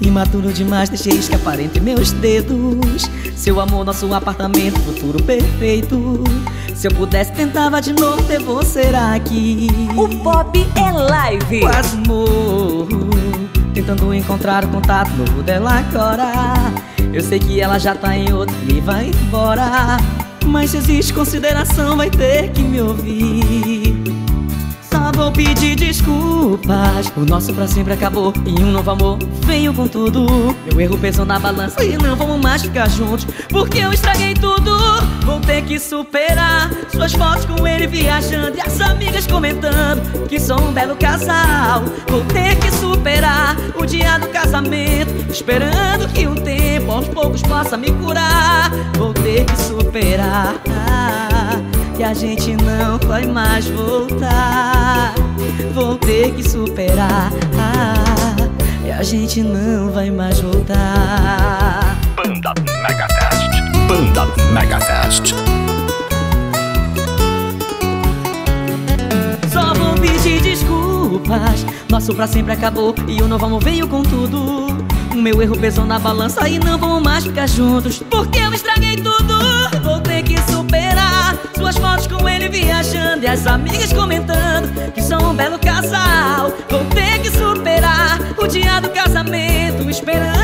imaturo demais, deixei escapar entre meus dedos. Seu amor, nosso apartamento, futuro perfeito. Se eu pudesse tentava de novo ter você aqui. O pop é live. Quase morro Tentando encontrar o contato novo dela agora. Eu sei que ela já tá em outro e vai embora. Mas se existe consideração vai ter que me ouvir pedir desculpas. O nosso pra sempre acabou E um novo amor. Veio com tudo. Meu erro pesou na balança E não vamos mais ficar juntos. Porque eu estraguei tudo. Vou ter que superar Suas fotos com ele viajando E as amigas comentando Que sou um belo casal. Vou ter que superar O dia do casamento Esperando que o tempo aos poucos possa me curar. Vou ter que superar que a gente não vai mais voltar. Vou ter que superar. E a gente não vai mais voltar. Banda Mega Fest. Banda Mega Fest. Só vou pedir desculpas. Nosso pra sempre acabou e o novo amor veio com tudo. O meu erro pesou na balança e não vamos mais ficar juntos. Porque eu estraguei tudo. Vou ter que superar. Suas fotos com ele viajando e as amigas comentando casamento esperando.